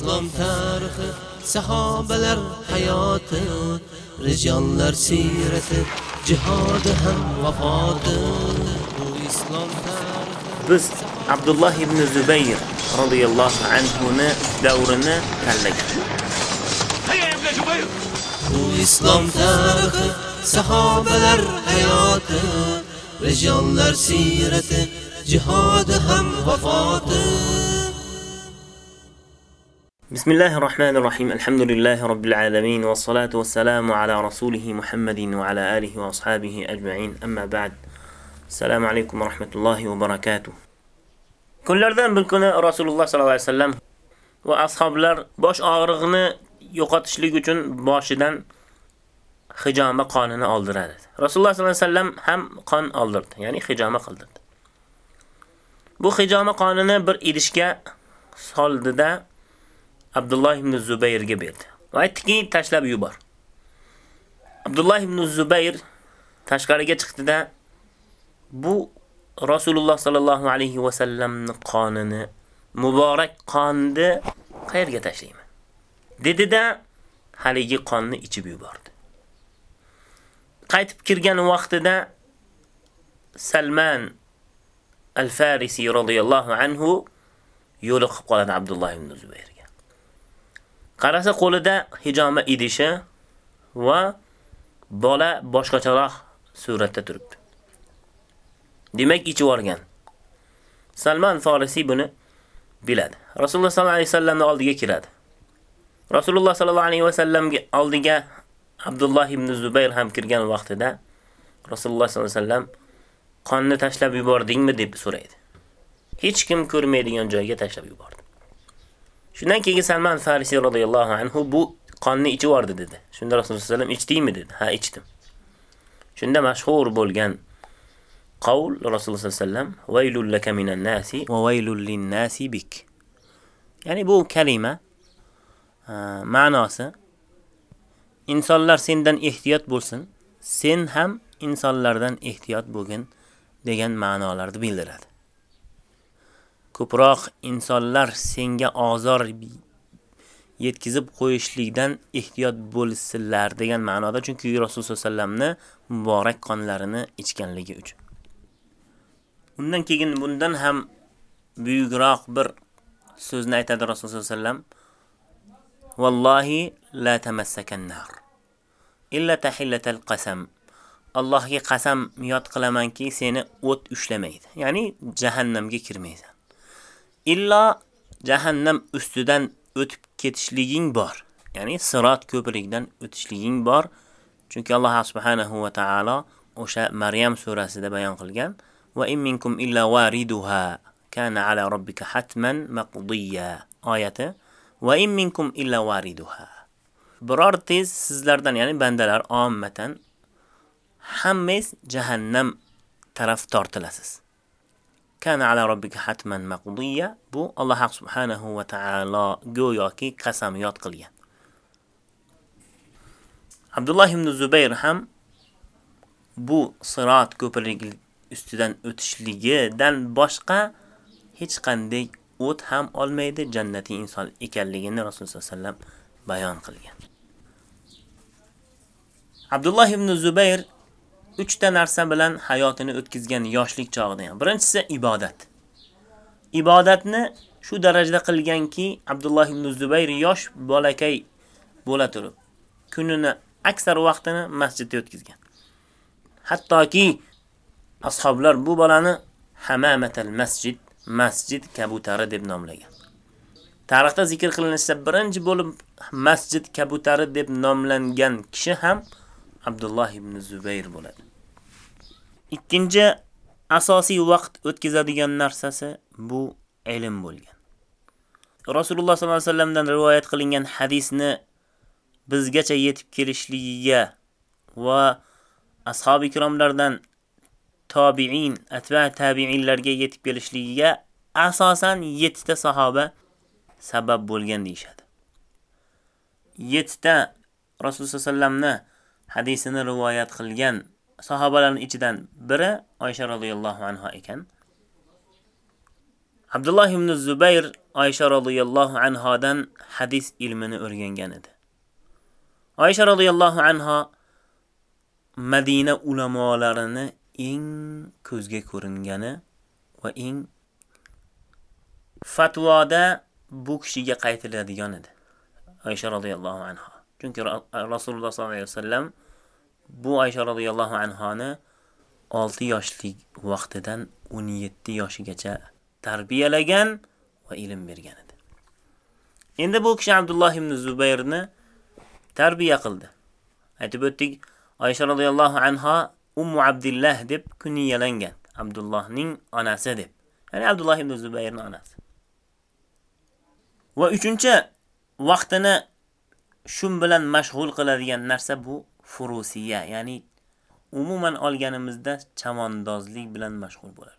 islom tarixi sahobalar hayoti rijonlar siyrati jihodi ham vafoti. Bu islom tarixi biz Abdullah ibn Zubayr radhiyallohu anhu ni davrini tanlagan. bu islom tarixi sahobalar hayoti rijonlar siyrati jihodi ham vafoti Bismillahir Rahmanir Rahim. Alhamdulillahi Rabbil alamin va salatu va salamu ala rasulih Muhammadin va ala alihi va ashabihi ajma'in. Amma ba'd. Assalomu alaykum va rahmatullohi va barakatuh. Kunlardan bir kuni Rasululloh sallallohu alayhi vasallam va ashablar bosh og'rig'ini yo'qotishlik uchun boshidan hijoma qonini oldiradi. Rasululloh sallallohu alayhi vasallam ham qon oldirdi, ya'ni hijoma qildirdi. Bu hijoma qonini bir idishga soldida Abdullah ibn Zubayrga berdi. Va aytdiki, tashlab yubor. Abdullah ibn Zubayr tashqariga chiqdida bu Rasululloh sallallohu alayhi va sallamning qonini, muborak qonni qayerga tashlayman? Dedida haligi qonni ichib yubordi. Qaytib kirgan vaqtida Salman al-Farisi radhiyallohu anhu yo'liqib qoladi Abdullah ibn Zubayr. Qarasa qo'lida hijoma idishi va bola boshqacharoq suratda turibdi. Demak, ichib olgan. Salman Farisi buni biladi. Rasululloh sallallohu alayhi vasallamning oldiga kiradi. Rasululloh sallallohu alayhi vasallamga oldiga Abdullah ibn Zubayr ham kirgan vaqtida Rasululloh sallallohu alayhi vasallam qonni tashlab yubordingmi deb so'raydi. Hech kim ko'rmaydigan joyga tashlab yubordi. Shundan keyin Salman Farisi radhiyallohu anhu bu qonni ichib dedi. Shunda Rasululloh sallallohu alayhi vasallam ichdingmi dedi. Ha, ichdim. Shunda mashhur bo'lgan qaul Rasululloh sallallohu alayhi vasallam vaylul laka minan nasi va vaylul lin nasi bik. Ya'ni bu kalima e, ma'nosi insonlar sendan ehtiyot bo'lsin, sen ham insonlardan ehtiyot bo'lgin degan ma'nolarni bildiradi. Ko'proq insonlar senga ozor yetkazib qo'yishlikdan ehtiyot bo'lsinlar degan ma'noda, chunki Rasululloh sollallohu alayhi vasallamni muborak qonlarini ichganligi uchun. Undan keyin bundan ham buyukroq bir so'zni aytadi Rasululloh sollallohu alayhi vasallam: "Vallohi la tamassakan nar illa tahillatal qasam." Allohga qasam yod qilamanki, seni o't ushlamaydi. Ya'ni jahannamga kirmaysan. Illo jahannam ustidan o'tib ketishliging bor. Ya'ni Sirat ko'prigidan o'tishliging bor. Chunki Alloh subhanahu va taolo o'sha Maryam surasida bayon qilgan: "Va in minkum illa wariduha kana ala robbika hatman maqdiya" oyati. "Va in minkum illa wariduha" Birortiz sizlardan, ya'ni bandalar ommatan hammangiz jahannam taraf tortilasiz. Kana ala robbika hatman maqdiya bu Alloh subhanahu va taolo go'yoki qasamyod qilgan. Abdullah ibn Zubayr ham bu Sirat ko'prigi ustidan o'tishligidan boshqa hech qanday o't ham olmaydi, jannatiy inson ekanligini Rasululloh sollallohu alayhi vasallam bayon qilgan. Abdullah ibn Zubayr 3 ta narsa bilan hayotini o'tkazgan yoshlik chog'ida ham. Birinchisi ibodat. Ibodatni shu darajada qilganki, Abdulloh ibn Zubayr yosh bolakay bo'la turib, kunini aksar vaqtini masjidda o'tkazgan. Hattoki ashoblar bu bolani Hamamatul masjid, masjid kabutari deb nomlagan. Tarixda zikr qilinishsa birinchi bo'lib masjid kabutari deb nomlangan kishi ham Abdullah ibn Zubayr bo'ladi. Ikkinchi asosiy vaqt o'tkazadigan narsasi bu ilm bo'lgan. Rasululloh sollallohu alayhi vasallamdan rivoyat qilingan hadisni bizgacha yetib kelishligiga va ashabi ikromlardan tobiin, atva tabiinlarga yetib kelishligiga asosan 7 ta sahoba sabab bo'lgan deyshadi. 7 ta Rasululloh sollallohu alayhi vasallamni hadisini rivoyat qilgan sahobalarning ichidan biri Oysha radhiyallohu anha ekan. Abdullah ibn Zubayr Aisha radhiyallohu anhodan hadis ilmini o'rgangan edi. Oyisha radhiyallohu anha Madina ulamolarini eng ko'zga ko'ringani va eng fatvoda bu kishiga qaytiladigan edi. Oyisha radhiyallohu anha. Chunki Rasululloh sollallohu alayhi vasallam bu Aisha roziyallohu anhoni 6 yoshlik vaqtidan 17 yoshigacha tarbiyalagan va ilm bergan edi. Endi bu kishi Abdulloh ibn Zubayrni tarbiya qildi. Aytib o'tdik, Aisha roziyallohu anha Ummu Abdullah deb kunyalangan. Abdullohning onasi deb. Ya'ni Abdulloh ibn Zubayrning onasi. Va uchinchi vaqtini shun bilan mashg'ul qiladigan narsa bu furusiya, ya'ni umuman olganimizda chamondozlik bilan mashg'ul bo'ladi.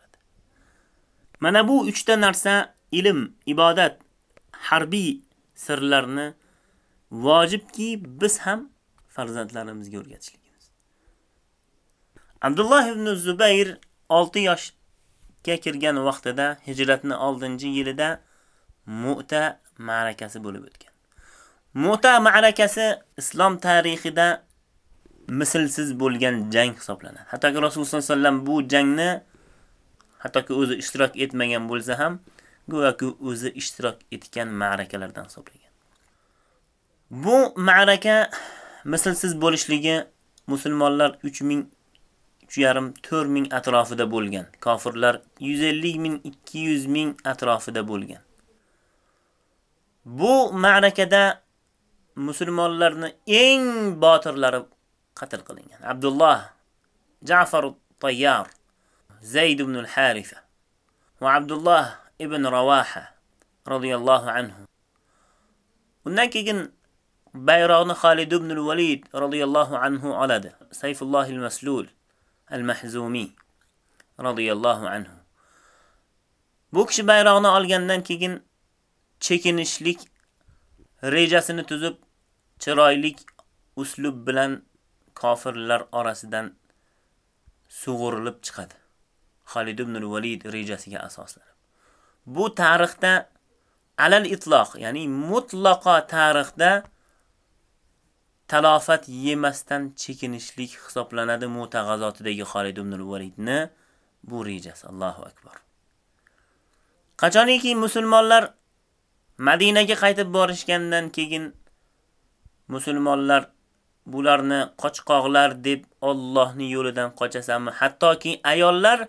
Mana bu 3 ta narsa ilm, ibodat, harbiy sirlarni vojibki biz ham farzandlarimizga o'rgatishligimiz. Abdulloh ibn Zubayr 6 yoshga kirgan vaqtida hijratni 6-yilida Mu'ta ma'rakasi bo'lib o'tgan. Mu'ta ma'rakasi islom tarixida mislsiz bo'lgan jang hisoblanadi. Hattoki Rasululloh sollallohu alayhi vasallam bu jangni hattoki o'zi ishtirok etmagan bo'lsa ham, go'yoki o'zi ishtirok etgan ma'rakalardan hisoblangan. Bu ma'raka mislsiz bo'lishligi musulmonlar 3000 3.5 4000 atrofida bo'lgan. Kofirlar 150 ming 200 ming atrofida bo'lgan. Bu ma'rakada musulmonlarni eng botirlari qatl qilingan. Abdullah, Ja'far al-Tayyar, Zayd ibn al-Haritha va Abdullah ibn Rawaha radhiyallohu anhu. Undan keyin bayroqni Khalid ibn al-Walid radhiyallohu anhu oladi. Sayfulloh al-Maslul al-Mahzumi radhiyallohu anhu. Bu kishi bayroqni olgandan keyin chekinishlik rejasini tuzib chiroylik uslub bilan kofirlar orasidan sug'urilib chiqadi. Khalid ibn al-Walid rejasiga asoslanib. Bu tarixda alal itloq, ya'ni mutlaqo tarixda talofat yemasdan chekinishlik hisoblanadi mutag'azotidagi Khalid ibn al-Walidni bu rejasi. Allohu akbar. Qachoniki musulmonlar Madinaga qaytib borishgandan keyin musulmonlar bularni qochqoqlar deb Allohning yo'lidan qochasanmi? Hattoki ayollar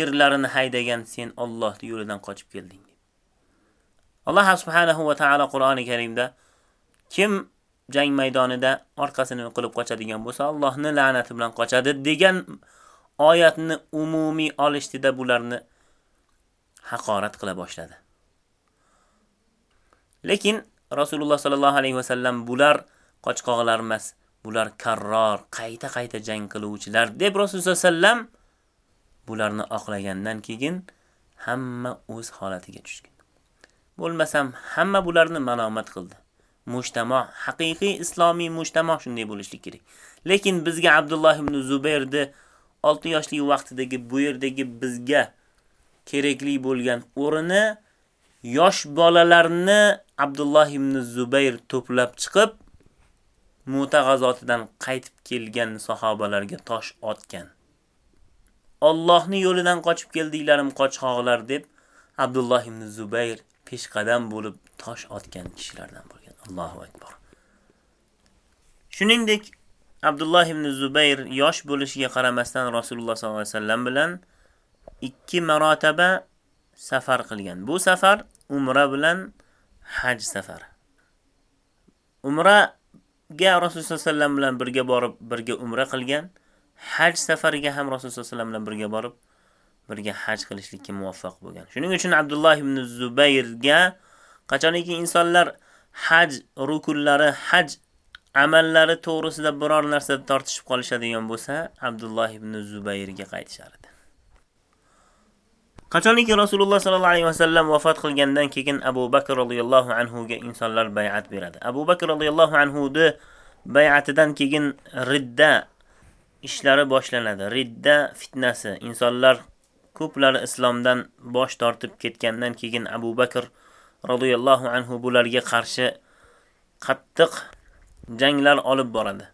erlarini haydagan sen Allohning yo'lidan qochib kelding deb. Alloh subhanahu va taolo Qur'oni Karimda kim jang maydonida orqasini qilib qochadigan bo'lsa, Allohning la'nati bilan qochadi degan oyatni umumiy olishdida bularni haqorat qila boshladi. Lekin Rasululloh sallallohu alayhi va sallam bular qochqoqlar emas, bular karror, qayta-qayta jang qiluvchilar deb Rasululloh sallam bularni oqlagandan keyin hamma o'z holatiga tushgan. Bo'lmasam hamma bularni malomat qildi. Mujtamo, haqiqiy islomiy mujtamo shunday bo'lishi kerak. Lekin bizga Abdulloh ibn Zubayrni 6 yoshli vaqtidagi bu yerdagi bizga kerakli bo'lgan o'rini yosh bolalarni Abdulloh ibn Zubayr to'plab chiqib Muta g'azotidan qaytib kelgan sahobalarga tosh otgan. Allohning yo'lidan qochib keldinglarim qochqoqlar deb Abdulloh ibn Zubayr peshqadam bo'lib tosh otgan kishilardan bo'lgan. Allohu akbar. Shuningdek, Abdulloh ibn Zubayr yosh bo'lishiga qaramasdan Rasululloh sollallohu alayhi vasallam bilan ikki marotaba safar qilgan. Bu safar umra bilan haj safari. Ga Rasululloh sollallohu alayhi vasallam bilan birga borib, birga umra qilgan. Haj safariga ham Rasululloh sollallohu alayhi vasallam bilan birga borib, birga haj qilishlikka muvaffaq bo'lgan. Shuning uchun Abdulloh ibn Zubayrga qachoniki insonlar haj rukunlari, haj amallari to'g'risida biror narsa tortishib qolishadigan bo'lsa, Abdulloh ibn Zubayrga qaytishar. Qachoniki Rasululloh sallallohu alayhi vasallam vafot qilgandan keyin Abu Bakr radhiyallohu anhu ga insonlar bay'at beradi. Abu Bakr radhiyallohu anhu ni bay'atidan keyin ridda ishlari boshlanadi. Ridda fitnasi. Insonlar ko'plari islomdan bosh tortib ketgandan keyin Abu Bakr radhiyallohu anhu bularga qarshi qattiq janglar olib boradi.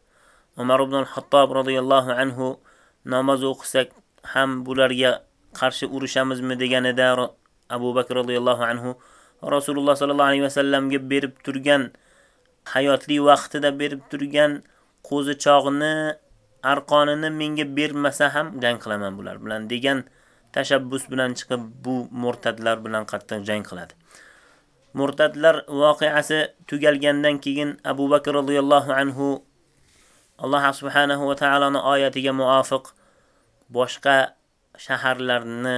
Umar ibn al-Hattob radhiyallohu anhu namoz o'qisak ham bularga qarshi urushamizmi deganida Abu Bakr radhiyallohu anhu Rasululloh sallallohu alayhi vasallamga berib turgan hayotli vaqtida berib turgan qo'zichoqni arqonini menga bermasa ham jang qilaman bular bilan degan tashabbus bilan chiqib bu murtadlar bilan qattiq jang qiladi. Murtadlar voqeasi tugalgandan keyin Abu Bakr radhiyallohu anhu Alloh subhanahu va taoloning oyatiga muvofiq boshqa shaharlarni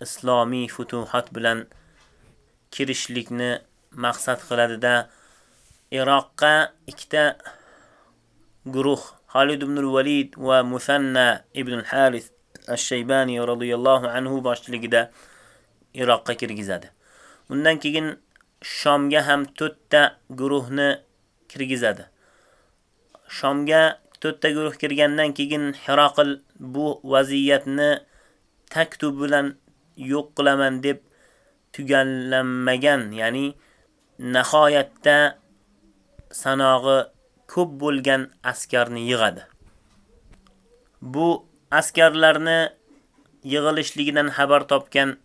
islomiy futuhat bilan kirishlikni maqsad qiladida Iroqqa ikkita guruh Halid ibn al-Walid va Musanna ibn al-Haris ash-Shaybani radhiyallohu anhu boshchiligida Iroqqa kirgizadi. Undan keyin Shomga ham 4 ta guruhni kirgizadi. Shomga 4 guruh kirgandan keyin Hiroqil bu vaziyatni taktub bilan yo'q qilaman deb tugallanmagan, ya'ni nihoyatda sanog'i ko'p bo'lgan askarni yig'adi. Bu askarlarni yig'ilishligidan xabar topgan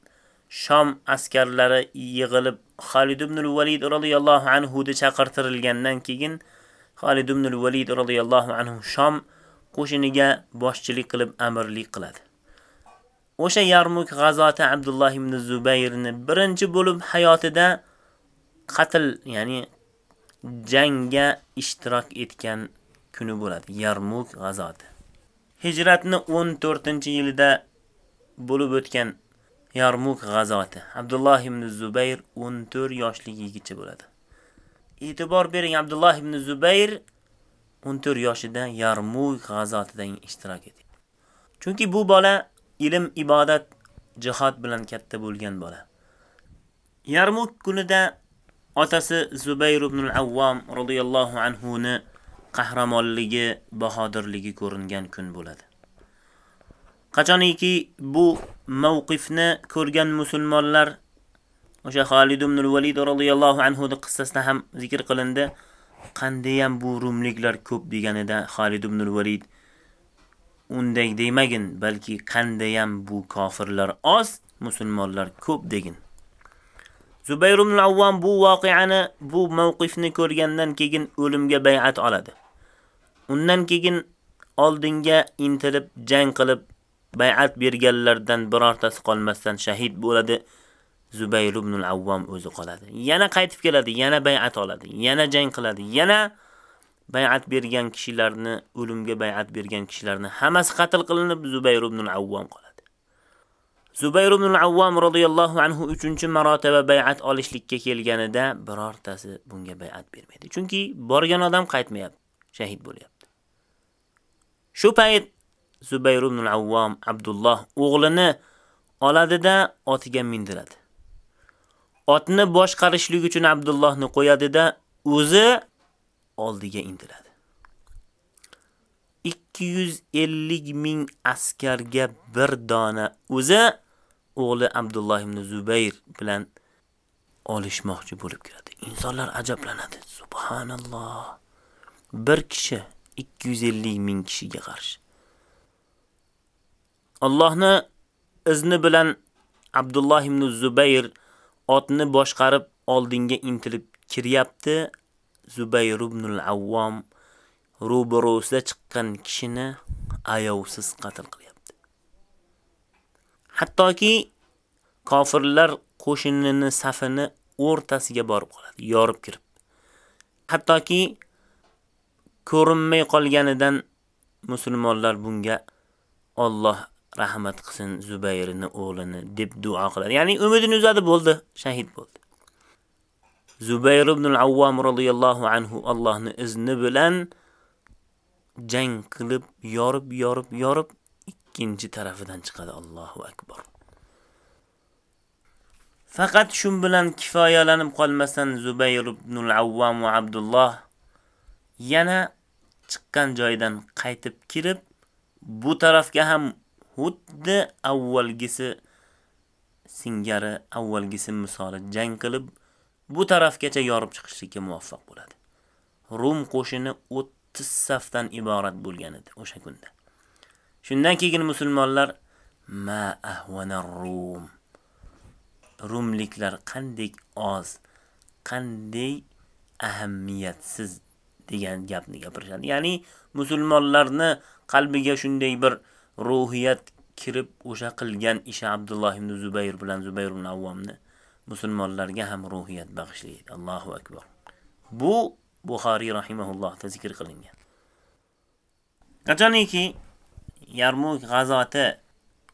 Shom askarlari yig'ilib Xolid ibn al-Valid radhiyallohu anhu ni chaqirtirilgandan keyin Xolid ibn al-Valid radhiyallohu anhu Shom qo'shiniga boshchilik qilib amirlik qiladi. O'sha Yarmuk g'azoti Abdulloh ibn Zubayrni birinchi bo'lib hayotida qatl, ya'ni jangga ishtirok etgan kuni bo'ladi. Yarmuk g'azoti. Hijratni 14-yilida bo'lib o'tgan Yarmuk g'azoti. Abdulloh ibn Zubayr 14 yoshli bo'ladi. E'tibor bering, Abdulloh ibn Zubayr 14 yoshida Yarmuk g'azotidan ishtirok etdi. Chunki bu bola ilm, ibodat, jihad bilan katta bo'lgan bola. Yarmuk kunida otasi Zubayr ibn al-Awwam radhiyallohu anhu ni qahramonligi, bahodirligi ko'ringan kun bo'ladi. Qachoniki bu mavqifni ko'rgan musulmonlar o'sha Xolid ibn al-Valid radhiyallohu anhu ning qissasida ham zikr qilindi. Qanday ham bu rumliklar ko'p deganida Xolid ibn al-Valid unday demagin, balki qanday ham bu kofirlar oz, musulmonlar ko'p degin. Zubayr ibn al-Awwam bu voqeani, bu mavqifni ko'rgandan keyin o'limga bay'at oladi. Undan keyin oldinga intilib jang qilib bay'at berganlardan birortasi qolmasdan shahid bo'ladi. Zubayr ibn al-Awwam o'zi qoladi. Yana qaytib keladi, yana bay'at oladi, yana jang qiladi, yana bay'at bergan kishilarni, o'limga bay'at bergan kishilarni hammasi qatl qilinib Zubayr ibn al-Awwam qoladi. Zubayr ibn al-Awwam radhiyallohu anhu 3-marotaba bay'at olishlikka kelganida birortasi bunga bay'at bermaydi. Chunki borgan odam qaytmayapti, shahid bo'lyapti. Shu payt Zubayr ibn al-Awwam Abdulloh o'g'lini oladida otiga mindiradi. Otni boshqarishlik uchun Abdullohni qo'yadida o'zi oldiga intiladi. 250 ming askarga bir dona o'zi o'g'li Abdulloh ibn Zubayr bilan olishmoqchi bo'lib keladi. Insonlar ajablanadi. Subhanalloh. Bir kishi 250 ming kishiga qarshi. Allohni izni bilan Abdulloh ibn Zubayr otni boshqarib oldinga intilib kiryapti. Zubayr ibnul avvom ro'barosida chiqqan kishini ayovsiz qatl qilyapti. Hattoki kofirlar qo'shinini safini o'rtasiga borib qoladi, yorib kirib. Hattoki ko'rinmay qolganidan musulmonlar bunga Alloh rahmat qilsin Zubayrni o'g'lini deb duo qiladi. Ya'ni umidini uzadi bo'ldi, shahid bo'ldi. Zubayr ibn al-Awwam radhiyallohu anhu Allohning izni bilan jang qilib, yorib, yorib, yorib ikkinchi tarafidan chiqadi. Allohu akbar. Faqat shun bilan kifoyalanib qolmasan Zubayr ibn al-Awwam va Abdulloh yana chiqqan joydan qaytib kirib, bu tarafga ham xuddi avvalgisi singari, avvalgisi misoli jang qilib bu tarafgacha yorib chiqishlikka muvaffaq bo'ladi. Rum qo'shini 30 safdan iborat bo'lgan edi o'sha kunda. Shundan keyin musulmonlar ma ahwana rum rumliklar qanday oz, qanday ahamiyatsiz degan gapni gapirishadi. Ya'ni musulmonlarni qalbiga shunday bir ruhiyat kirib o'sha qilgan ishi Abdulloh ibn Zubayr bilan Zubayr ibn Avvomni musulmonlarga ham ruhiyat bag'ishlaydi. Allohu akbar. Bu Buxoriy rahimahullohda zikr qilingan. Qachoniki Yarmuk g'azoti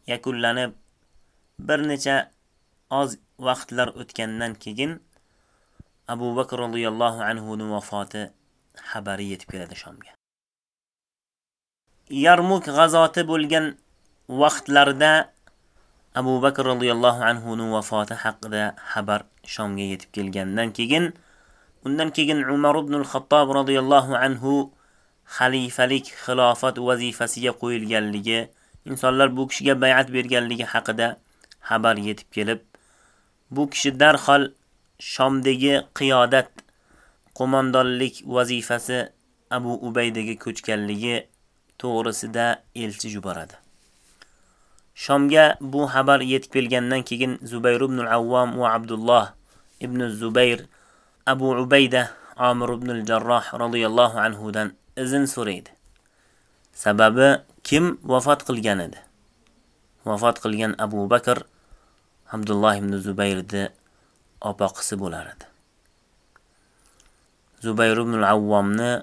yakunlanib bir necha oz vaqtlar o'tgandan keyin Abu Bakr radhiyallohu anhu ning vafoti xabari yetib keladi Shomga. Yarmuk g'azoti bo'lgan vaqtlarda Abu Bakr radhiyallohu anhu ning vafoti haqida xabar Shomga yetib kelgandan keyin undan keyin Umar ibn al-Xattob radhiyallohu anhu xalifalik xilofat vazifasiga qo'yilganligi, insonlar bu kishiga bay'at berganligi haqida xabar yetib kelib, bu kishi darhol Shomdagi qiyodat qo'mondonlik vazifasi Abu Ubaydaga ko'chganligi to'g'risida elchi yuboradi. Shomga bu xabar yetib kelgandan keyin Zubayr ibn al-Awwam va Abdulloh ibn Zubayr Abu Ubayda Amir ibn al-Jarroh radhiyallohu anhu dan izn so'raydi. Sababi kim vafot qilgan edi? Vafot qilgan Abu Bakr Abdulloh ibn Zubayrni opoqisi bo'lar edi. Zubayr ibn al-Awwomni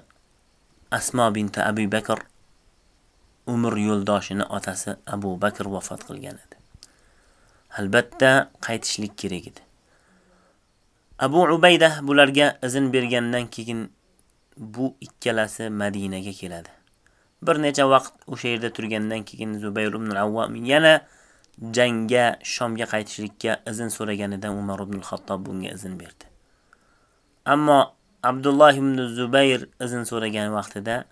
Asmo binti Abi Bakr umr yo'ldoshining otasi Abu Bakr vafot qilgan edi. Albatta qaytishlik kerak edi. Abu Ubayda bularga izn bergandan keyin bu ikkalasi Madinaga keladi. Bir necha vaqt o'sha yerda turgandan keyin Zubayr ibn al-Awwam yana jangga Shomga qaytishlikka izn so'raganidan Umar ibn al-Xattob bunga izn berdi. Ammo Abdulloh ibn Zubayr izn so'ragan vaqtida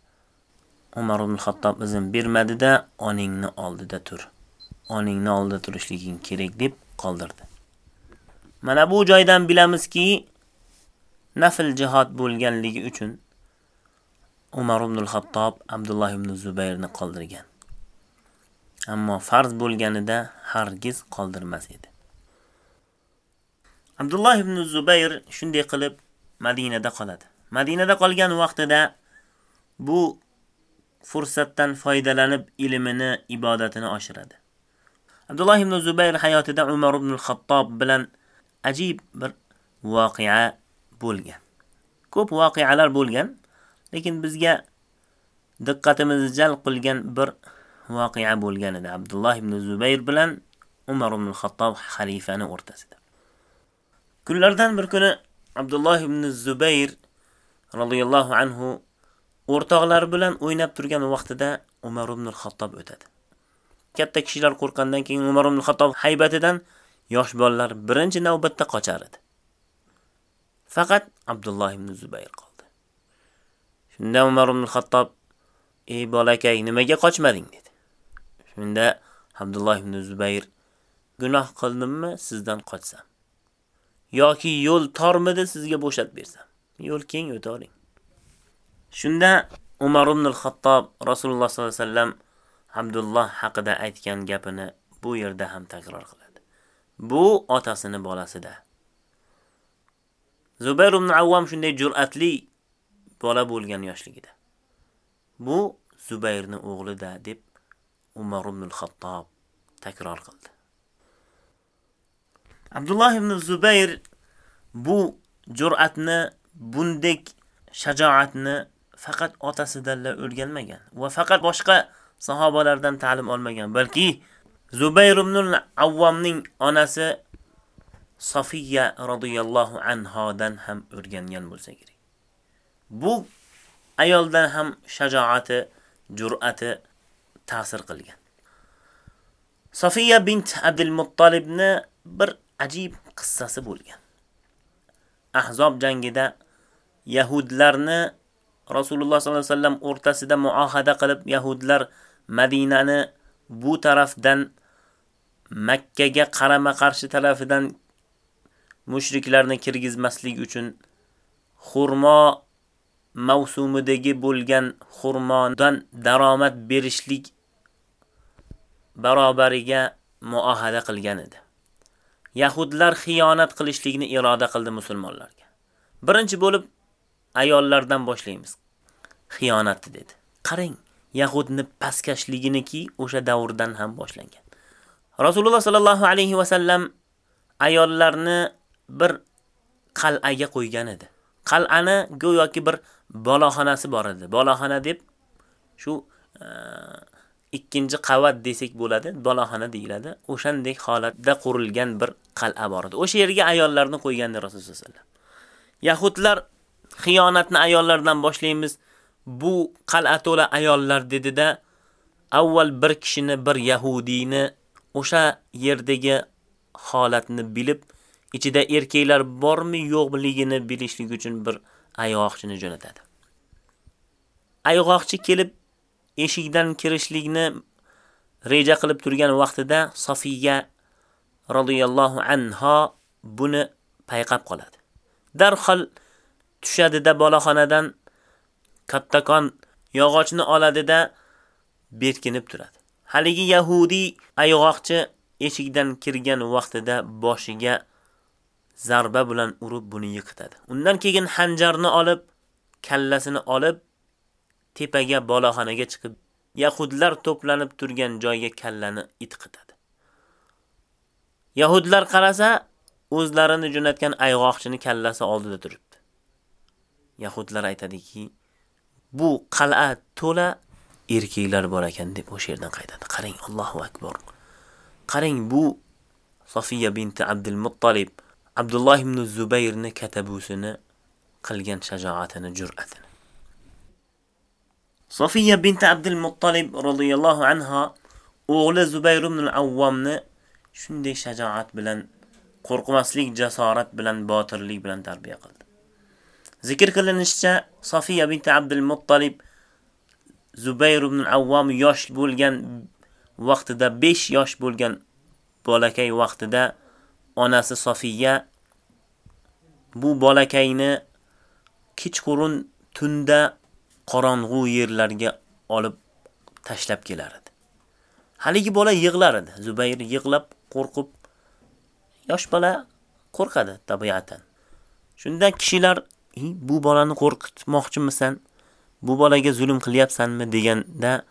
Umar ibn Xattob izn bermadi-da, oningni oldida tur. Oningni oldida turishliging kerak deb qoldirdi. Mana bu joydan bilamizki, nafl jihad bo'lganligi uchun Umar ibn al-Xattob Abdulloh ibn Zubayrni qoldirgan. Ammo farz bo'lganida hargiz qoldirmas edi. Abdulloh ibn Zubayr shunday qilib Madinada qoladi. Madinada qolgan vaqtida bu fursatdan foydalanib ilmini, ibodatini oshiradi. Abdulloh ibn Zubayr hayotida Umar ibn al-Xattob bilan ajib bir voqea bo'lgan. Ko'p voqealar bo'lgan, lekin bizga diqqatimizni jalb qilgan bir voqea bo'lgan edi. Abdulloh ibn Zubayr bilan Umar ibn al-Xattob xalifani o'rtasida. Kunlardan bir kuni Abdulloh ibn Zubayr radhiyallohu anhu o'rtoqlari bilan o'ynab turgan vaqtida Umar ibn al-Xattob o'tadi. Katta kishilar qo'rqgandan keyin Umar ibn al-Xattob haybatidan yosh bolalar birinchi navbatda qochar edi. Faqat Abdulloh ibn Zubayr qoldi. Shunda Umar ibn al-Xattob: "Ey bolakay, nimaga qochmading?" dedi. Shunda Abdulloh ibn Zubayr: "Gunoh qildimmi sizdan qochsam? yoki yo'l tormidi sizga bo'shat bersam? Yo'l keng o'toring." Shunda Umar ibn al-Xattob Rasululloh sollallohu alayhi vasallam Abdulloh haqida aytgan gapini bu yerda ham takror qiladi. Bu otasini bolasida. Zubayr ibn Avvam shunday jur'atli bola bo'lgan yoshligida. Bu Zubayrning o'g'lida deb Umar ibn al-Xattob takror qildi. Abdulloh ibn Zubayr bu jur'atni, bundek shajoatni faqat otasidanlar o'rganmagan va faqat boshqa sahobalardan ta'lim olmagan, balki Zubayr ibn al-Avvamning onasi Safiya radhiyallohu anhodan ham o'rgangan bo'lsa kerak. Bu ayoldan ham shajoati, jur'ati ta'sir qilgan. Safiya bint Abdul Muttolibni bir ajib qissasi bo'lgan. Ahzob jangida yahudlarni Rasululloh sollallohu alayhi vasallam o'rtasida muohada qilib yahudlar Madinani bu tarafdan Makka ga qarama qarshi tarafidan mushriklarni kirgizmaslik uchun xurmo mavsumidagi bo'lgan xurmodan daromad berishlik barobariga muohada qilgan edi. Yahudlar xiyonat qilishlikni iroda qildi musulmonlarga. Birinchi bo'lib ayollardan boshlaymiz. Xiyonatni dedi. Qarang, Yahudni pastkashliginiki o'sha davrdan ham boshlangan. Rasululloh sallallohu alayhi va sallam ayollarni bir qal'aga qo'ygan edi. Qal'ani go'yoki bir boloxonasi bor edi. Boloxona deb shu e, ikkinchi qavat desak bo'ladi, boloxona deyiladi. O'shandek holatda qurilgan bir qal'a bor edi. O'sha yerga ayollarni qo'ygandi Rasululloh sallallohu alayhi vasallam. Yahudlar xiyonatni ayollardan boshlaymiz. Bu qal'a to'la ayollar dedida avval bir kishini, bir yahudiyni o'sha yerdagi holatni bilib, ichida erkaklar bormi yo'qligini bilishlik uchun bir ayg'oqchini jo'natadi. Ayg'oqchi kelib eshikdan kirishlikni reja qilib turgan vaqtida Sofiya radhiyallohu anha buni payqab qoladi. Darhol tushadida bolaxonadan kattakon yog'ochni oladida berkinib turadi. Haligi yahudi ayg'oqchi eshikdan kirgan vaqtida boshiga zarba bilan urib buni yiqitadi. Undan keyin hanjarni olib, kallasini olib tepaga boloxonaga chiqib, yahudlar to'planib turgan joyga kallani itqitadi. Yahudlar qarasa, o'zlarini jo'natgan ayg'oqchini kallasi oldida turibdi. Yahudlar aytadiki, bu qal'a to'la erkaklar bor ekan deb o'sha yerdan qaytadi. Qarang, Allohu akbar. Qarang, bu Safiya binti Abdul Muttalib Abdulloh ibn Zubayrni katabusini qilgan shajoatini, jur'atini. Safiya binti Abdul Muttalib radhiyallohu anha o'g'li Zubayr ibn al-Awwamni shunday shajoat bilan, qo'rqmaslik, jasorat bilan, botirlik bilan tarbiya qildi. Zikr qilinishicha, Sofiya binti Abdul Muttalib Zubayr ibn al-Awwam yosh bo'lgan vaqtida 5 yosh bo'lgan bolakay vaqtida onasi Sofiya bu bolakayni kechqurun tunda qorong'u yerlarga olib tashlab kelar edi. Haligi bola yig'lar edi. Zubayr yig'lab qo'rqib yosh bola qo'rqadi tabiatan. Shunda kishilar bu bolani qo'rqitmoqchimisan? Bu bolaga zulm qilyapsanmi deganda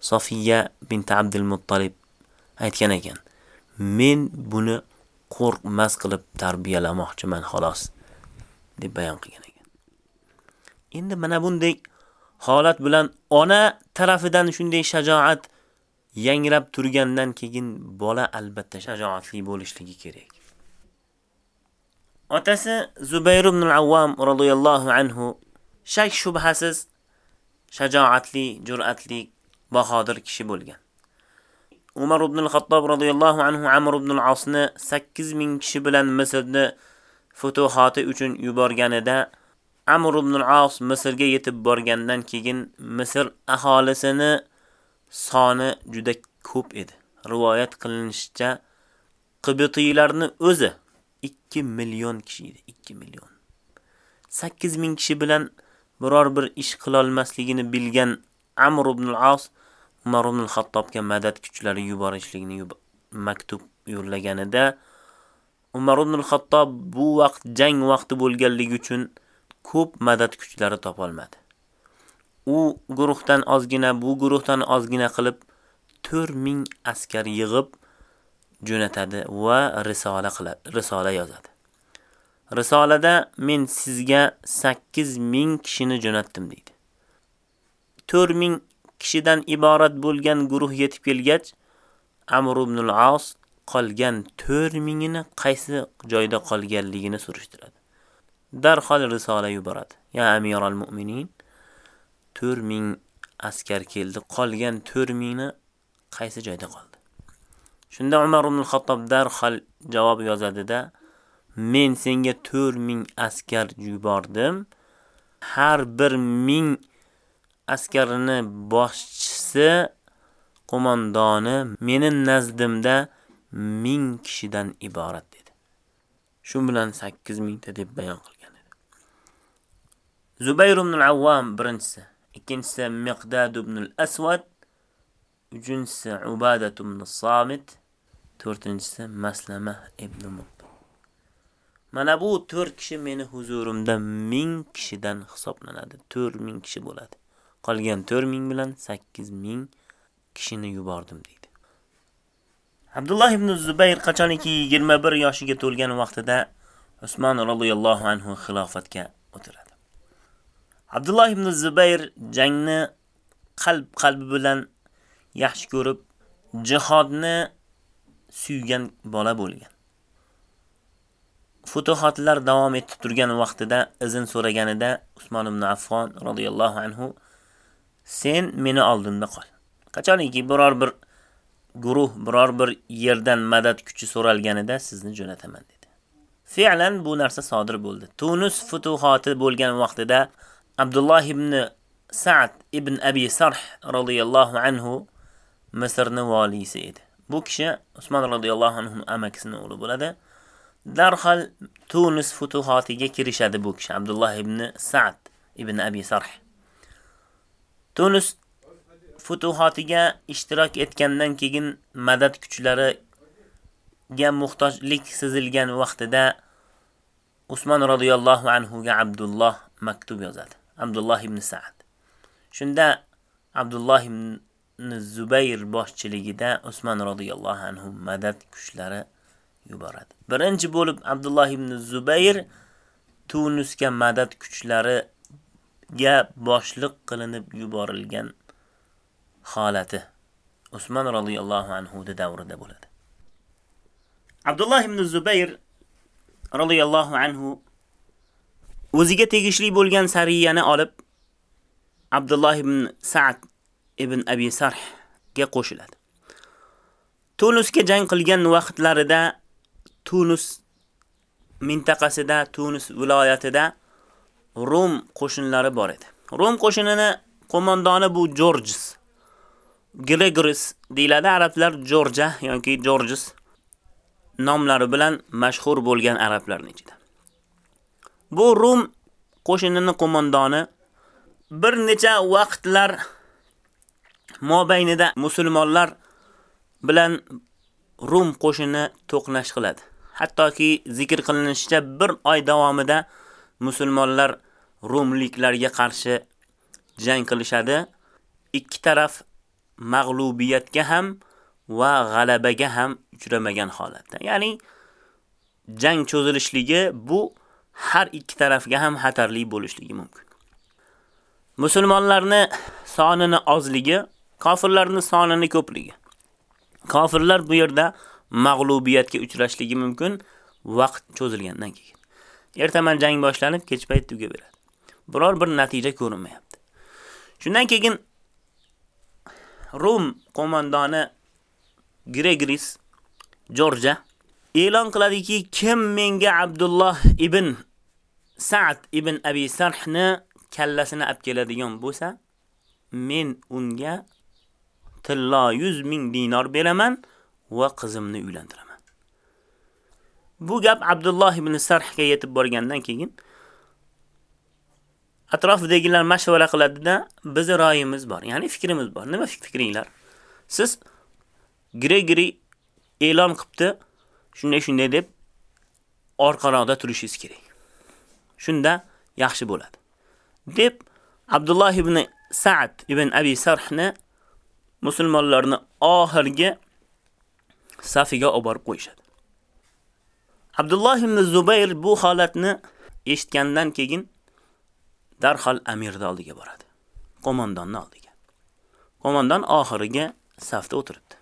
Sofiya bint Abdul Muttalib aytgan ekan. Men buni qo'rqmas qilib tarbiyalamoqchiman xolos deb bayon qilgan ekan. Endi mana bunday holat bilan ona tarafidan shunday shajoat yangrab turgandan keyin bola albatta shajoatli bo'lishligi kerak. Otasi Zubayr ibn al-Awwam radhiyallohu anhu shak shubhasiz shajoatli, jur'atli, bahodir kishi bo'lgan. Umar ibn al-Xattob radhiyallohu anhu Amr ibn al-Asni 8000 kishi bilan Misrni futuhati uchun yuborganida Amr ibn al-As Misrga yetib borgandan keyin Misr aholisini soni juda ko'p edi. Rivoyat qilinishicha Qibtiylarni o'zi 2 million kishi edi, 2 million. 8 ming kishi bilan biror bir ish qila olmasligini bilgan Amr ibn al-As Umar ibn al-Xattobga madad kuchlari yuborishligini maktub yo'llaganida Umar ibn al-Xattob bu vaqt jang vaqti bo'lganligi uchun ko'p madad kuchlari topolmadi. U guruhdan ozgina, bu guruhdan ozgina qilib 4000 askar yig'ib jo'natadi va risola qiladi, risola yozadi. Risolada men sizga 8000 kishini jo'natdim deydi. 4000 kishidan iborat bo'lgan guruh yetib kelgach, Amr ibn al-As qolgan 4000 ni qaysi joyda qolganligini surishtiradi. darhol risola yuboradi. Ya amiral mu'minin 4000 askar keldi. Qolgan 4000 ni qaysi joyda qoldi? Shunda Umar ibn al-Xattob darhol javob yozadi-da, men senga 4000 askar yubordim. Har bir 1000 askarini boshchisi qo'mondoni meni nazdimda 1000 kishidan iborat dedi. Shu bilan 8000 ta deb bayon qilgan edi. Zubayr ibn al-Awwam birinchisi, ikkinchisi Miqdad ibn al-Aswad, uchinchisi Ubada ibn Samit, to'rtinchisi Maslama ibn Muqta. Mana bu 4 kishi meni huzurimda 1000 kishidan hisoblanadi. 4000 kishi bo'ladi. Qolgan 4000 bilan 8000 kishini yubordim deydi. abdulloh ibn Zubayr qachoniki 21 yoshiga to'lgan vaqtida Usmon roziyallohu anhu xilofatga o'tiradi. abdulloh ibn Zubayr jangni qalb qalbi bilan yaxshi ko'rib, jihodni suygan bola bo'lgan. Futuhatlar davom etib turgan vaqtida izn so'raganida Usmon ibn Affon radhiyallohu anhu sen meni oldimda qol. Qachoniki biror bir guruh biror bir yerdan madad kuchi so'ralganida sizni jo'nataman dedi. Fi'lan bu narsa sodir bo'ldi. Tunus futuhati bo'lgan vaqtida Abdulloh ibn Sa'd ibn Abi Sarh radhiyallohu anhu Misrni valisi edi. Bu kishi Usmon radhiyallohu anhu amakisini o'g'li bo'ladi. Darhol Tunis futuhotiga kirishadi bu kishi Abdulloh ibn Sa'd ibn Abi Sarh. Tunis futuhotiga ishtirok etgandan keyin madad kuchlariga muhtojlik sezilgan vaqtida Usmon radhiyallohu anhu ga Abdulloh maktub yozadi. Abdulloh ibn Sa'd. Shunda Abdulloh ibn Zubayr boshchiligida Usmon roziyallohu anhu madad kuchlari yuboradi. Birinchi bo'lib Abdulloh ibn Zubayr Tunusga madad kuchlariga boshliq qilinib yuborilgan holati Usmon roziyallohu anhu davrida bo'ladi. Abdulloh ibn Zubayr roziyallohu anhu o'ziga tegishli bo'lgan sariyani olib Abdulloh ibn Sa'd ibn Abi Sarh ga qo'shiladi. Tunusga jang qilgan vaqtlarida Tunus mintaqasida, Tunus viloyatida Rum qo'shinlari bor edi. Rum qo'shinini qo'mondoni bu Georges Gregoris deyiladi arablar Georgia yoki Georges nomlari bilan mashhur bo'lgan arablarning ichida. Bu Rum qo'shinining qo'mondoni bir necha vaqtlar mobaynida musulmonlar bilan Rum qo'shini to'qnash qiladi. Hattoki zikr qilinishicha bir oy davomida musulmonlar Rumliklarga qarshi jang qilishadi. Ikki taraf mag'lubiyatga ham va g'alabaga ham uchramagan holatda. Ya'ni jang cho'zilishligi bu har ikki tarafga ham xatarli bo'lishligi mumkin. Musulmonlarni sonini ozligi, kofirlarning sonini ko'pligi. Kofirlar bu yerda mag'lubiyatga uchrashligi mumkin vaqt cho'zilgandan keyin. Ertaman jang boshlanib, kech payt tugaveradi. Biror bir natija ko'rinmayapti. Shundan keyin Rum qo'mondoni Gregoris Georgia e'lon qiladiki, kim menga Abdulloh ibn Sa'd ibn Abi Sarhni kallasini olib keladigan bo'lsa, men unga tillo 100 ming dinar beraman va qizimni uylantiraman. Bu gap Abdulloh ibn Sarhga yetib borgandan keyin atrofidagilar mashvara qiladida, biz royimiz bor, ya'ni fikrimiz bor. Nima fikringlar? Siz Gregory e'lon qilibdi, shunday shunday deb orqaroqda turishingiz kerak. Shunda yaxshi bo'ladi. deb Abdulloh ibn Sa'd ibn Abi Sarhni musulmonlarni oxirgi safiga olib qo'yishadi. Abdulloh ibn Zubayr bu holatni eshitgandan keyin darhol amirni oldiga boradi. Qo'mondonni oldiga. Qo'mondon oxiriga safda o'tiribdi.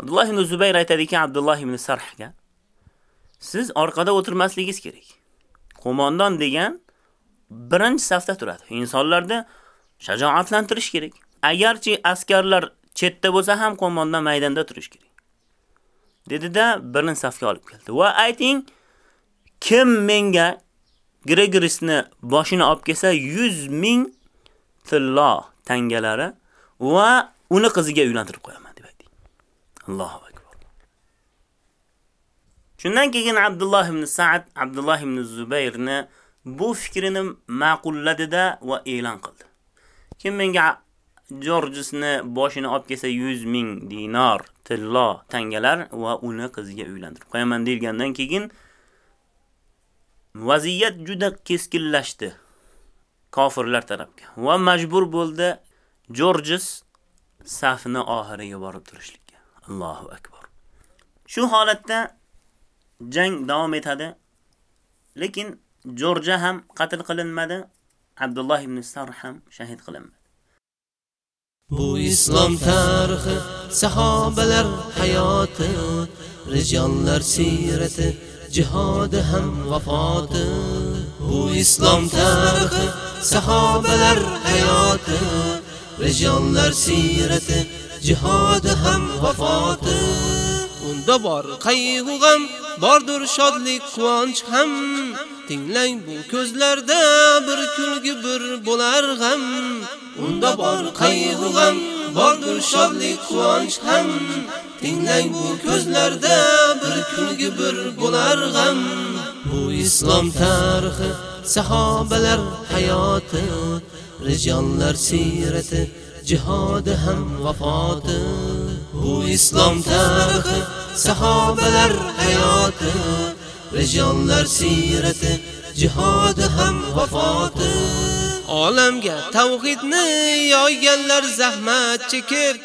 Abdulloh ibn Zubayr aytadiki Abdulloh ibn Sarhga siz orqada o'tirmasligingiz kerak. Qo'mondon degan birinchi safda turadi. Insonlarda shajoatlantirish kerak. Agarchi askarlar chetda bo'lsa ham qo'mondan maydonda turish kerak. Dedida birin birinchi safga olib keldi. Va ayting, kim menga Gregorisni boshini olib kelsa 100 ming tillo tangalari va uni qiziga uylantirib qo'yaman deb aytdi. Allohu akbar. Shundan keyin Abdulloh ibn Sa'd Abdulloh ibn Zubayrni bu fikrini ma'qulladida va e'lon qildi. Kim menga Jorjisni boshini olib kelsa 100 ming dinar, tillo, tangalar va uni qiziga uylantirib qo'yaman deilgandan keyin vaziyat juda keskinlashdi kofirlar tarafga va majbur bo'ldi Jorjis safni oxiriga borib turishlikka. Allohu akbar. Shu holatda jang davom etadi. Lekin Jorja ham qatl qilinmadi, Abdulloh ibn Sar ham shahid qilinmadi. Bu islom tarixi, sahobalar hayoti, rijollar sirati, jihodi ham vafoti. Bu islom tarixi, sahobalar hayoti, rijollar sirati, jihodi ham vafoti. Unda bor qayg'u ham, bordir shodlik, quvonch ham. Tinglang bu ko'zlarda bir kulgi bir bo'lar g'am. Unda bor qayg'u g'am, bordir shodlik, quvonch ham. Tinglang bu ko'zlarda bir kulgi bir bo'lar g'am. Bu islom tarixi, sahobalar hayoti, rijollar sirati, jihodi ham vafoti. Bu islom tarixi, sahobalar hayoti, rijonlar sirati, jihodi ham vafoti. Olamga tavhidni yoyganlar zahmat chekib,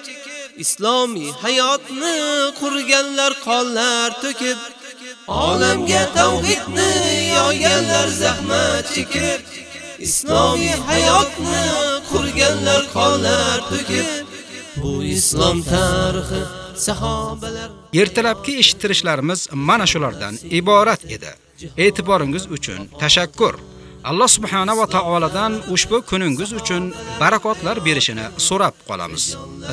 islomiy hayotni qurganlar qonlar to'kib, olamga tavhidni yoyganlar zahmat chekib, islomiy hayotni qurganlar qonlar to'kib, bu islom tarixi sahobalar Ertalabki eshittirishlarimiz mana shulardan iborat edi. E'tiboringiz uchun tashakkur. Alloh subhanahu va taoladan ushbu kuningiz uchun barakotlar berishini so'rab qolamiz.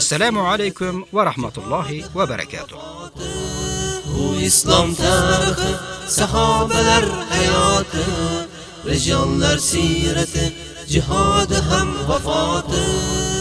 Assalomu alaykum va rahmatullohi va barakatuh. Bu islom tarixi, sahobalar hayoti, rijollar sirati, jihodi ham vafoti.